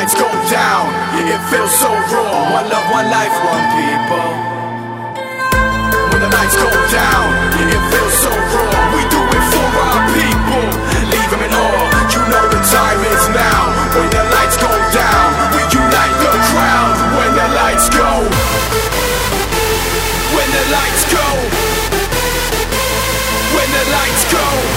lights go down. It feels so raw. One love, one life, one people. When the lights go down, it feels so raw. We do it for our people. Leave them in awe. You know the time is now. When the lights go down, we unite the crowd. When the lights go. When the lights go. When the lights go.